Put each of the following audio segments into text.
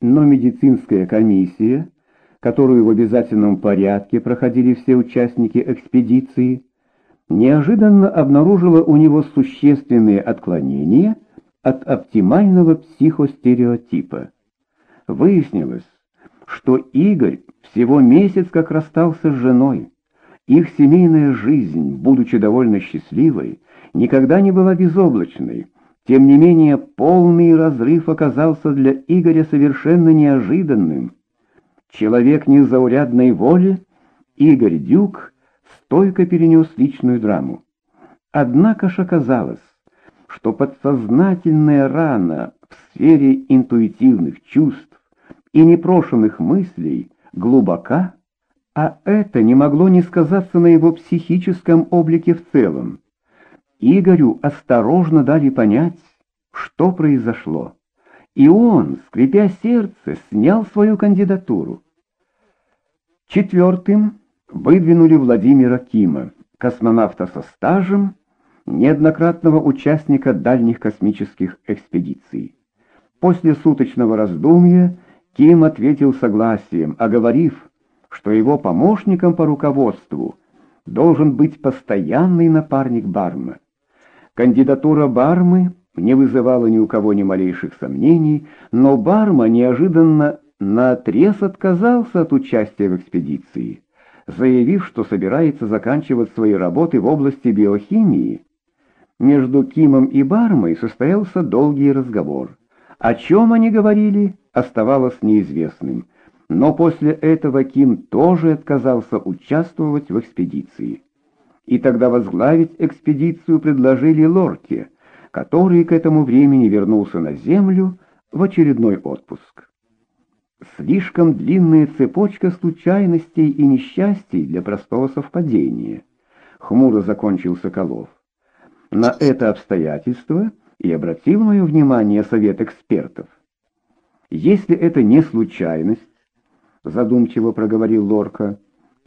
но медицинская комиссия, которую в обязательном порядке проходили все участники экспедиции, неожиданно обнаружила у него существенные отклонения от оптимального психостереотипа. Выяснилось, что Игорь всего месяц как расстался с женой. Их семейная жизнь, будучи довольно счастливой, никогда не была безоблачной. Тем не менее, полный разрыв оказался для Игоря совершенно неожиданным. Человек незаурядной воли, Игорь Дюк, стойко перенес личную драму. Однако ж оказалось, что подсознательная рана в сфере интуитивных чувств и непрошенных мыслей глубока, а это не могло не сказаться на его психическом облике в целом. Игорю осторожно дали понять, что произошло, и он, скрипя сердце, снял свою кандидатуру. Четвертым выдвинули Владимира Кима, космонавта со стажем, неоднократного участника дальних космических экспедиций. После суточного раздумья Ким ответил согласием, оговорив, что его помощником по руководству должен быть постоянный напарник Барма. Кандидатура Бармы не вызывала ни у кого ни малейших сомнений, но Барма неожиданно наотрез отказался от участия в экспедиции, заявив, что собирается заканчивать свои работы в области биохимии. Между Кимом и Бармой состоялся долгий разговор. О чем они говорили, оставалось неизвестным, но после этого Ким тоже отказался участвовать в экспедиции. И тогда возглавить экспедицию предложили Лорке, который к этому времени вернулся на Землю в очередной отпуск. Слишком длинная цепочка случайностей и несчастий для простого совпадения. Хмуро закончил Соколов. На это обстоятельство и обратил мое внимание совет экспертов. Если это не случайность, задумчиво проговорил Лорка,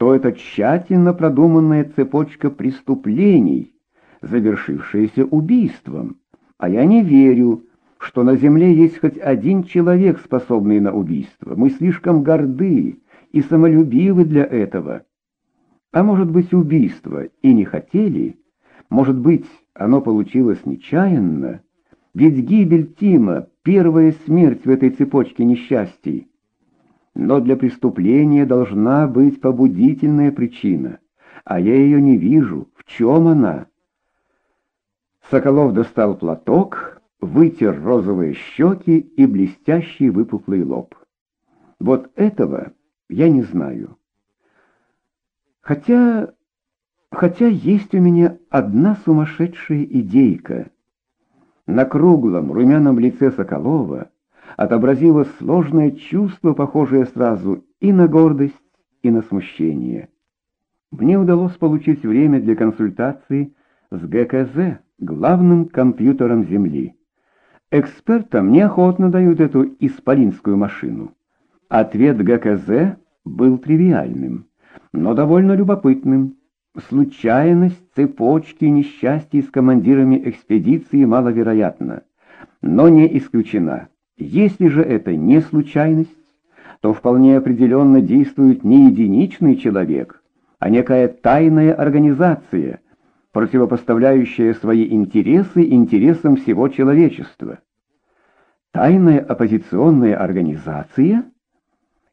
то это тщательно продуманная цепочка преступлений, завершившаяся убийством. А я не верю, что на земле есть хоть один человек, способный на убийство. Мы слишком горды и самолюбивы для этого. А может быть, убийство и не хотели? Может быть, оно получилось нечаянно? Ведь гибель Тима — первая смерть в этой цепочке несчастий. Но для преступления должна быть побудительная причина, а я ее не вижу. В чем она? Соколов достал платок, вытер розовые щеки и блестящий выпуклый лоб. Вот этого я не знаю. Хотя... хотя есть у меня одна сумасшедшая идейка — на круглом, румяном лице Соколова отобразилось сложное чувство, похожее сразу и на гордость, и на смущение. Мне удалось получить время для консультации с ГКЗ, главным компьютером Земли. Экспертам неохотно дают эту исполинскую машину. Ответ ГКЗ был тривиальным, но довольно любопытным. Случайность цепочки несчастий с командирами экспедиции маловероятна, но не исключена. Если же это не случайность, то вполне определенно действует не единичный человек, а некая тайная организация, противопоставляющая свои интересы интересам всего человечества. Тайная оппозиционная организация?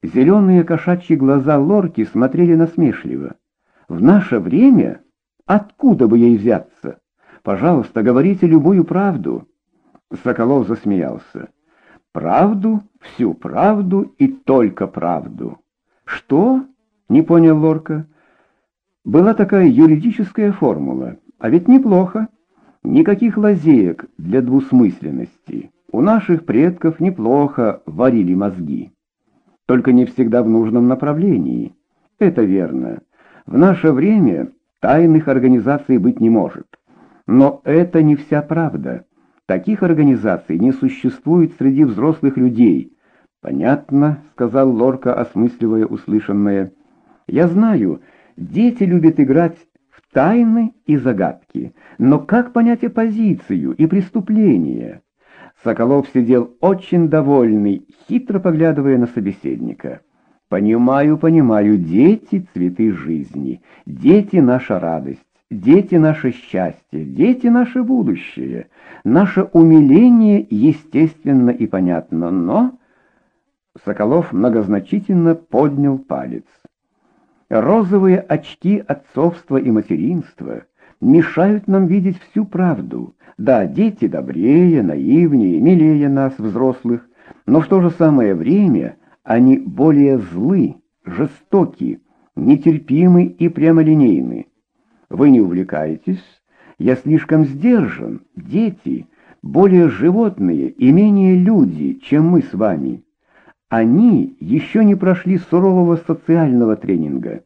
Зеленые кошачьи глаза Лорки смотрели насмешливо. В наше время откуда бы ей взяться? Пожалуйста, говорите любую правду. Соколов засмеялся. Правду, всю правду и только правду. Что? Не понял Лорка. Была такая юридическая формула, а ведь неплохо. Никаких лазеек для двусмысленности. У наших предков неплохо варили мозги. Только не всегда в нужном направлении. Это верно. В наше время тайных организаций быть не может. Но это не вся правда. Таких организаций не существует среди взрослых людей. Понятно, сказал Лорка, осмысливая услышанное. Я знаю, дети любят играть в тайны и загадки. Но как понять оппозицию и преступление? Соколов сидел очень довольный, хитро поглядывая на собеседника. «Понимаю, понимаю, дети — цветы жизни, дети — наша радость, дети — наше счастье, дети — наше будущее, наше умиление естественно и понятно, но...» Соколов многозначительно поднял палец. «Розовые очки отцовства и материнства мешают нам видеть всю правду. Да, дети добрее, наивнее, милее нас, взрослых, но в то же самое время они более злы, жестоки, нетерпимы и прямолинейны. Вы не увлекаетесь? Я слишком сдержан. Дети более животные и менее люди, чем мы с вами. Они еще не прошли сурового социального тренинга.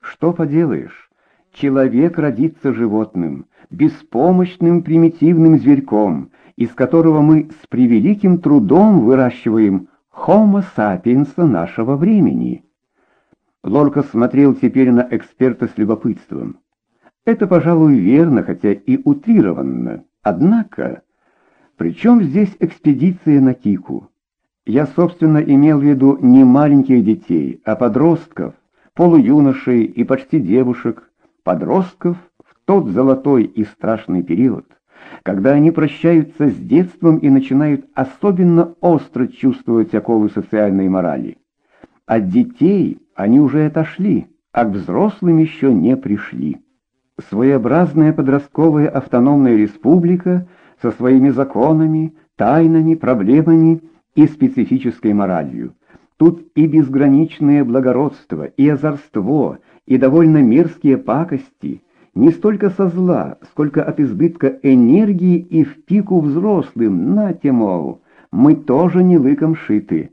Что поделаешь? Человек родится животным, беспомощным примитивным зверьком, из которого мы с превеликим трудом выращиваем homo sapiens нашего времени. Лорка смотрел теперь на эксперта с любопытством. Это, пожалуй, верно, хотя и утрированно. Однако, при чем здесь экспедиция на Кику? Я, собственно, имел в виду не маленьких детей, а подростков, полуюношей и почти девушек, подростков в тот золотой и страшный период, когда они прощаются с детством и начинают особенно остро чувствовать оковы социальной морали. От детей они уже отошли, а к взрослым еще не пришли. Своеобразная подростковая автономная республика со своими законами, тайнами, проблемами и специфической моралью. Тут и безграничное благородство, и озорство, и довольно мерзкие пакости, не столько со зла, сколько от избытка энергии и в пику взрослым, на мол, мы тоже не лыком шиты.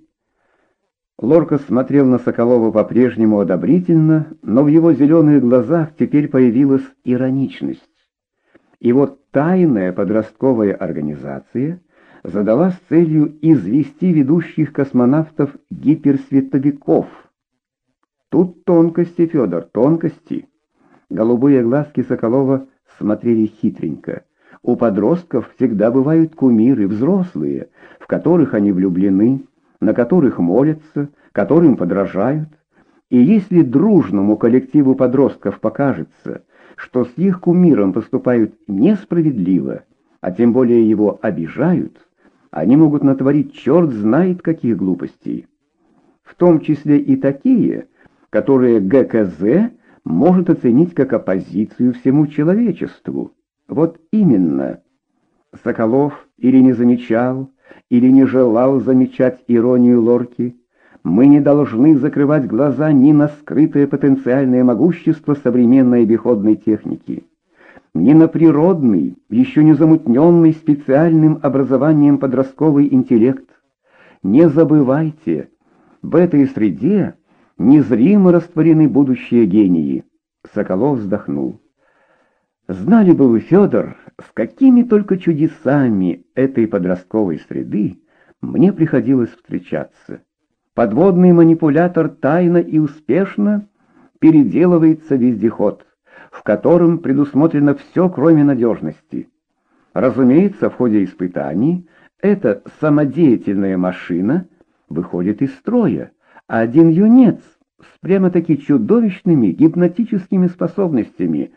Лорка смотрел на Соколова по-прежнему одобрительно, но в его зеленых глазах теперь появилась ироничность. И вот тайная подростковая организация задалась целью извести ведущих космонавтов гиперсветовиков. Тут тонкости, Федор, тонкости. Голубые глазки Соколова смотрели хитренько. У подростков всегда бывают кумиры, взрослые, в которых они влюблены, на которых молятся, которым подражают. И если дружному коллективу подростков покажется, что с их кумиром поступают несправедливо, а тем более его обижают, они могут натворить черт знает каких глупостей. В том числе и такие, которые ГКЗ может оценить как оппозицию всему человечеству. Вот именно. Соколов или не замечал, или не желал замечать иронию Лорки. Мы не должны закрывать глаза ни на скрытое потенциальное могущество современной обиходной техники, ни на природный, еще не замутненный специальным образованием подростковый интеллект. Не забывайте, в этой среде незримо растворены будущие гении. Соколов вздохнул. Знали бы вы, Федор, с какими только чудесами этой подростковой среды мне приходилось встречаться. Подводный манипулятор тайно и успешно переделывается вездеход, в котором предусмотрено все, кроме надежности. Разумеется, в ходе испытаний эта самодеятельная машина выходит из строя, а один юнец с прямо-таки чудовищными гипнотическими способностями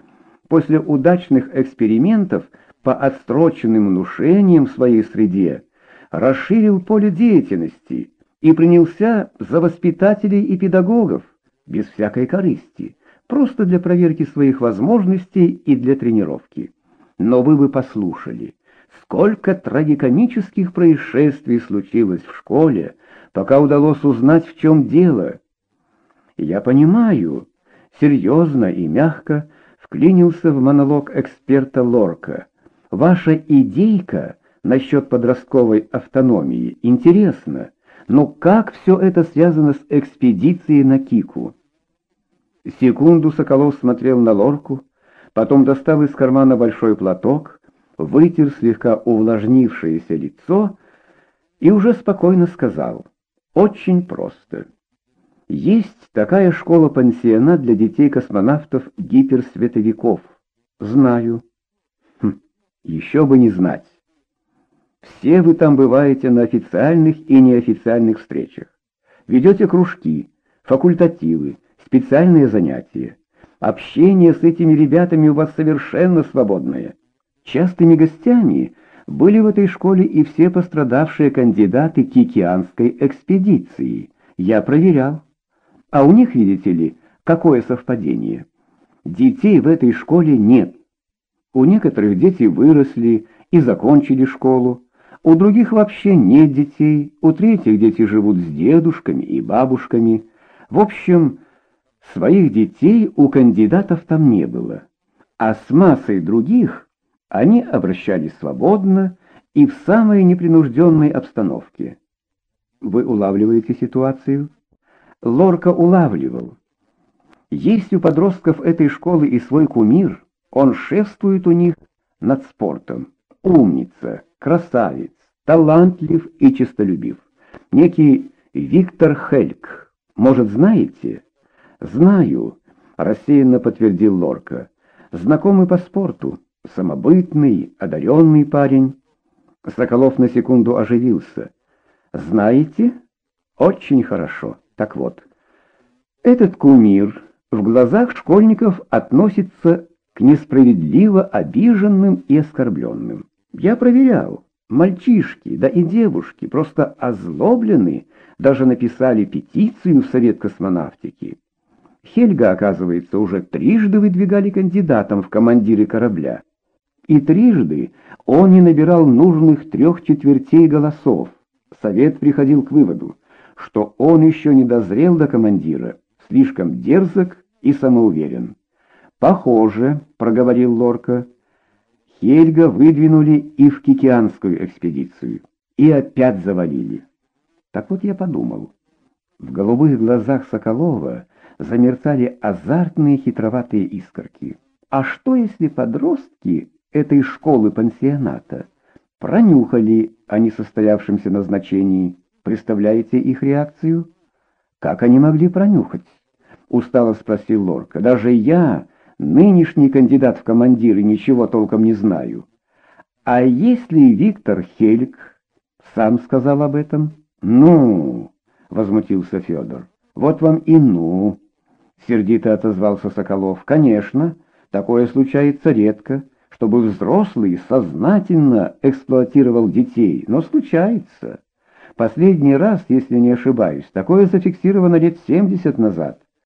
после удачных экспериментов по отстроченным внушениям в своей среде расширил поле деятельности и принялся за воспитателей и педагогов без всякой корысти, просто для проверки своих возможностей и для тренировки. Но вы бы послушали, сколько трагикомических происшествий случилось в школе, пока удалось узнать, в чем дело. Я понимаю, серьезно и мягко вклинился в монолог эксперта Лорка. Ваша идейка насчет подростковой автономии интересна, но как все это связано с экспедицией на Кику? Секунду Соколов смотрел на Лорку, потом достал из кармана большой платок, вытер слегка увлажнившееся лицо и уже спокойно сказал — очень просто. Есть такая школа-пансионат для детей-космонавтов-гиперсветовиков. Знаю. Хм, еще бы не знать. Все вы там бываете на официальных и неофициальных встречах. Ведете кружки, факультативы, специальные занятия. Общение с этими ребятами у вас совершенно свободное. Частыми гостями были в этой школе и все пострадавшие кандидаты Кикианской экспедиции. Я проверял. А у них, видите ли, какое совпадение? Детей в этой школе нет. У некоторых дети выросли и закончили школу, у других вообще нет детей, у третьих дети живут с дедушками и бабушками. В общем, своих детей у кандидатов там не было, а с массой других они обращались свободно и в самой непринужденной обстановке. Вы улавливаете ситуацию? Лорка улавливал. Есть у подростков этой школы и свой кумир, он шефствует у них над спортом. Умница, красавец, талантлив и честолюбив. Некий Виктор Хельк. Может, знаете? Знаю, рассеянно подтвердил Лорка. Знакомый по спорту, самобытный, одаренный парень. Соколов на секунду оживился. Знаете? Очень хорошо. Так вот, этот кумир в глазах школьников относится к несправедливо обиженным и оскорбленным. Я проверял. Мальчишки, да и девушки, просто озлоблены, даже написали петицию в Совет космонавтики. Хельга, оказывается, уже трижды выдвигали кандидатом в командиры корабля. И трижды он не набирал нужных трех четвертей голосов. Совет приходил к выводу, что он еще не дозрел до командира, слишком дерзок и самоуверен. «Похоже», — проговорил Лорка, — «Хельга выдвинули и в Кикианскую экспедицию, и опять завалили». Так вот я подумал. В голубых глазах Соколова замерцали азартные хитроватые искорки. А что, если подростки этой школы-пансионата пронюхали о несостоявшемся назначении? Представляете их реакцию? Как они могли пронюхать? Устало спросил Лорка. Даже я Нынешний кандидат в командиры ничего толком не знаю. А если Виктор Хельк сам сказал об этом? Ну, возмутился Федор. Вот вам и ну, сердито отозвался Соколов. Конечно, такое случается редко, чтобы взрослый сознательно эксплуатировал детей, но случается. Последний раз, если не ошибаюсь, такое зафиксировано лет 70 назад.